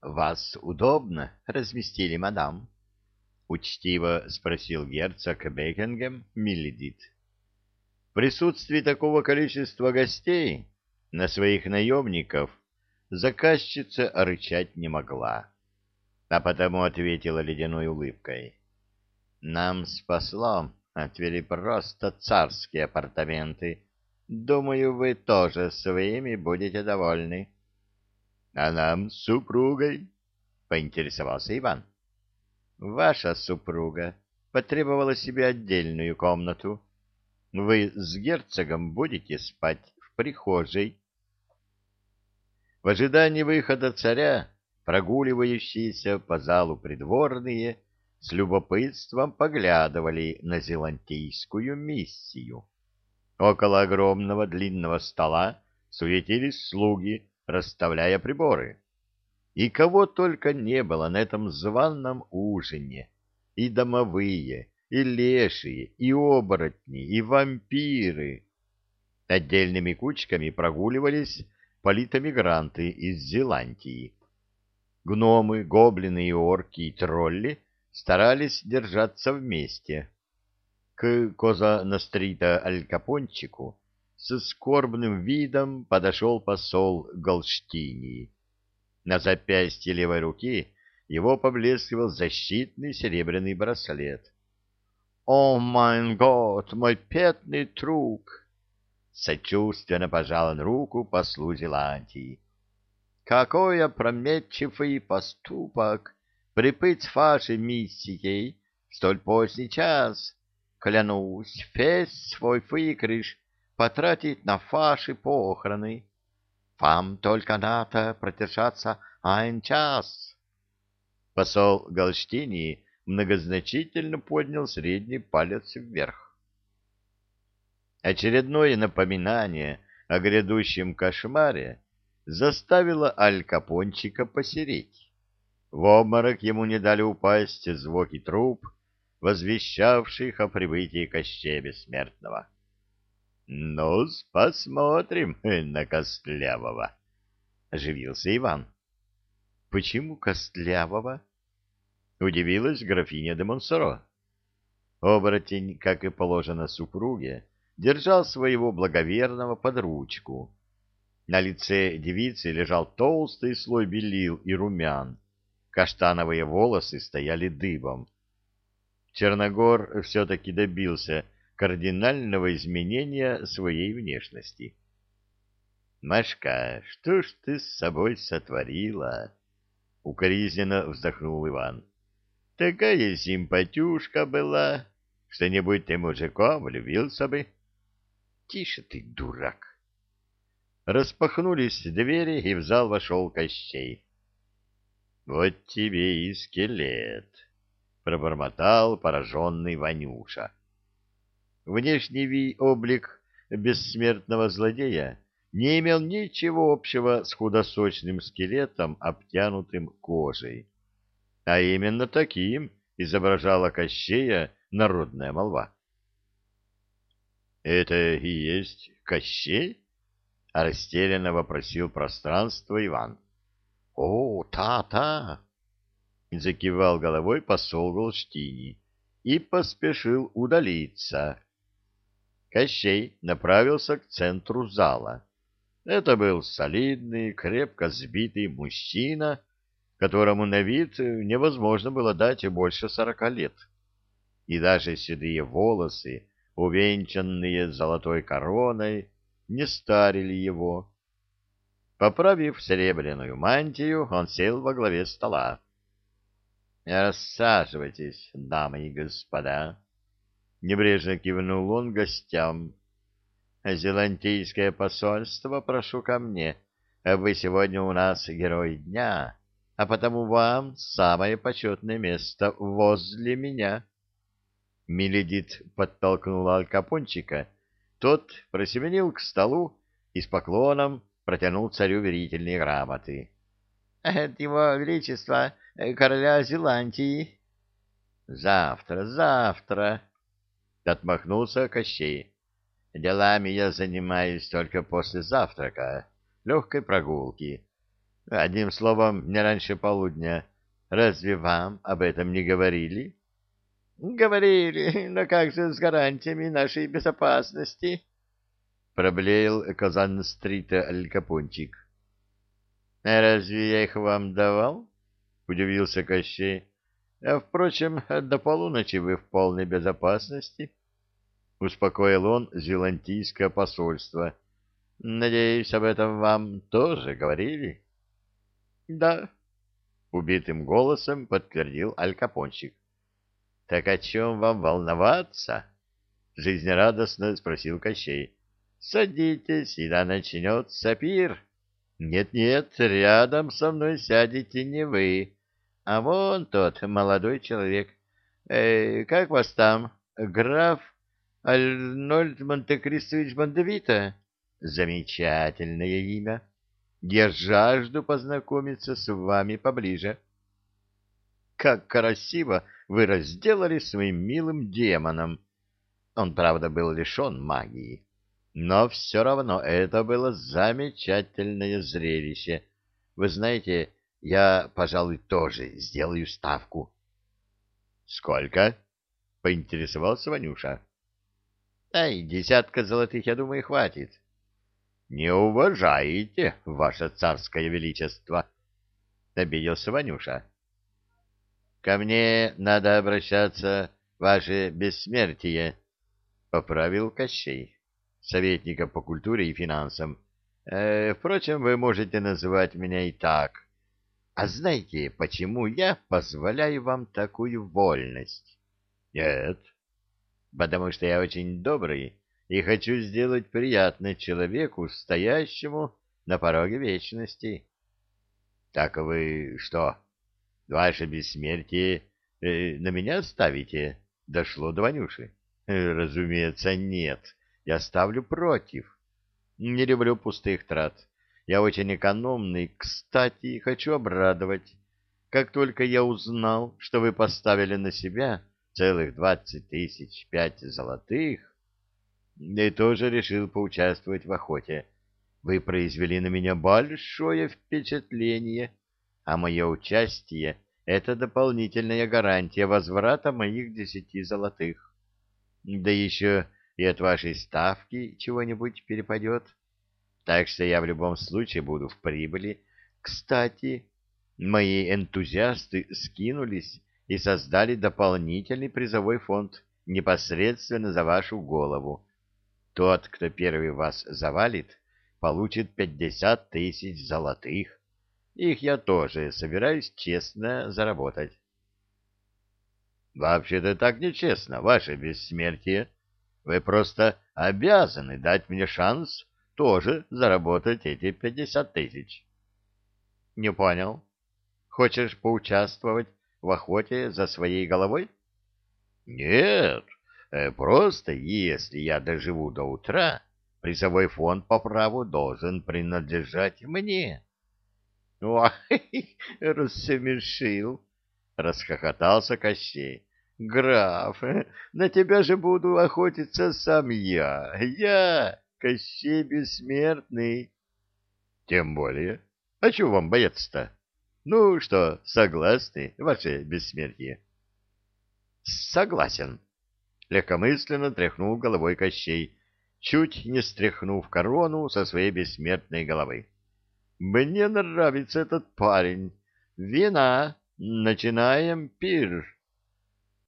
— Вас удобно разместили, мадам? — учтиво спросил герцог Бекингем Миллидит. В присутствии такого количества гостей на своих наемников заказчица рычать не могла, а потому ответила ледяной улыбкой. «Нам с послом отвели просто царские апартаменты. Думаю, вы тоже своими будете довольны». «А нам с супругой?» — поинтересовался Иван. «Ваша супруга потребовала себе отдельную комнату» Вы с герцогом будете спать в прихожей. В ожидании выхода царя прогуливающиеся по залу придворные с любопытством поглядывали на зелантийскую миссию. Около огромного длинного стола суетились слуги, расставляя приборы. И кого только не было на этом званном ужине, и домовые, и лешие, и оборотни, и вампиры. Отдельными кучками прогуливались политомигранты из Зеландии. Гномы, гоблины и орки и тролли старались держаться вместе. К Коза-Настрита Аль-Капончику с скорбным видом подошел посол Галштинии. На запястье левой руки его поблескивал защитный серебряный браслет. «О, майн год, мой петный друг!» Сочувственно пожал он руку послу Зеландии. «Какой опрометчивый поступок припыть вашей миссией в столь поздний час! Клянусь, весь свой выигрыш потратить на ваши похороны. Вам только надо продержаться один час!» Посол Галштинии многозначительно поднял средний палец вверх. Очередное напоминание о грядущем кошмаре заставило Аль Капончика посереть. В обморок ему не дали упасть звуки труп, возвещавших о прибытии Кощея Бессмертного. Ну посмотрим на Костлявого, — оживился Иван. — Почему Костлявого? Удивилась графиня де Монсоро. Оборотень, как и положено супруге, держал своего благоверного под ручку. На лице девицы лежал толстый слой белил и румян. Каштановые волосы стояли дыбом. Черногор все-таки добился кардинального изменения своей внешности. — Машка, что ж ты с собой сотворила? — укоризненно вздохнул Иван. Такая симпатюшка была, что-нибудь ты мужиком влюбился бы. Тише ты, дурак. Распахнулись двери, и в зал вошел Кощей. Вот тебе и скелет, пробормотал пораженный Ванюша. Внешний облик бессмертного злодея не имел ничего общего с худосочным скелетом, обтянутым кожей а именно таким изображала Кощея народная молва. — Это и есть Кощей? — растерянно вопросил пространство Иван. — О, та-та! — закивал головой посол Голштини и поспешил удалиться. Кощей направился к центру зала. Это был солидный, крепко сбитый мужчина которому на вид невозможно было дать больше сорока лет. И даже седые волосы, увенчанные золотой короной, не старили его. Поправив серебряную мантию, он сел во главе стола. «Рассаживайтесь, дамы и господа!» Небрежно кивнул он гостям. «Зелантийское посольство прошу ко мне. Вы сегодня у нас герой дня» а потому вам самое почетное место возле меня. Миледит подтолкнула Алькапончика, тот просеменил к столу и с поклоном протянул царю верительные грамоты. — Это его величество, э, короля Зеландии. — Завтра, завтра, — отмахнулся Кощей. — Делами я занимаюсь только после завтрака, легкой прогулки. Одним словом, не раньше полудня. Разве вам об этом не говорили? Говорили, но как же с гарантиями нашей безопасности? Проблеял Казан-стрита Аль Капончик. Разве я их вам давал? Удивился Кощей. А, впрочем, до полуночи вы в полной безопасности. Успокоил он зелантийское посольство. Надеюсь, об этом вам тоже говорили? Да, убитым голосом подтвердил Аль-Капончик. Так о чем вам волноваться? Жизнерадостно спросил Кощей. Садитесь, и да начнется пир. Нет-нет, рядом со мной сядете не вы, а вон тот молодой человек. Э, как вас там, граф Альнольд Монте-Кристович Бандевита? Замечательное имя. Я жажду познакомиться с вами поближе. Как красиво вы разделали своим милым демоном. Он, правда, был лишен магии. Но все равно это было замечательное зрелище. Вы знаете, я, пожалуй, тоже сделаю ставку. — Сколько? — поинтересовался Ванюша. — Ай, десятка золотых, я думаю, хватит. Не уважаете, ваше царское величество, — обиделся Ванюша. — Ко мне надо обращаться, ваше бессмертие, — поправил Кощей, советника по культуре и финансам. Э, впрочем, вы можете называть меня и так. А знаете, почему я позволяю вам такую вольность? Нет, потому что я очень добрый и хочу сделать приятно человеку, стоящему на пороге вечности. — Так вы что, ваше бессмертие э, на меня ставите? — дошло до Ванюши. Э, — Разумеется, нет. Я ставлю против. Не люблю пустых трат. Я очень экономный. Кстати, хочу обрадовать. Как только я узнал, что вы поставили на себя целых двадцать тысяч пять золотых, и тоже решил поучаствовать в охоте. Вы произвели на меня большое впечатление, а мое участие — это дополнительная гарантия возврата моих десяти золотых. Да еще и от вашей ставки чего-нибудь перепадет. Так что я в любом случае буду в прибыли. Кстати, мои энтузиасты скинулись и создали дополнительный призовой фонд непосредственно за вашу голову. Тот, кто первый вас завалит, получит пятьдесят тысяч золотых. Их я тоже собираюсь честно заработать. Вообще-то так нечестно, ваше бессмертие. Вы просто обязаны дать мне шанс тоже заработать эти пятьдесят тысяч. Не понял. Хочешь поучаствовать в охоте за своей головой? Нет, Э, просто если я доживу до утра, призовой фонд по праву должен принадлежать мне. — Ой, рассмешил, — расхохотался Кощей. — Граф, на тебя же буду охотиться сам я. Я, Кощей Бессмертный. — Тем более. А чего вам бояться-то? Ну что, согласны, ваше бессмертие? — Согласен, легкомысленно тряхнул головой Кощей, чуть не стряхнув корону со своей бессмертной головы. «Мне нравится этот парень. Вина. Начинаем пир».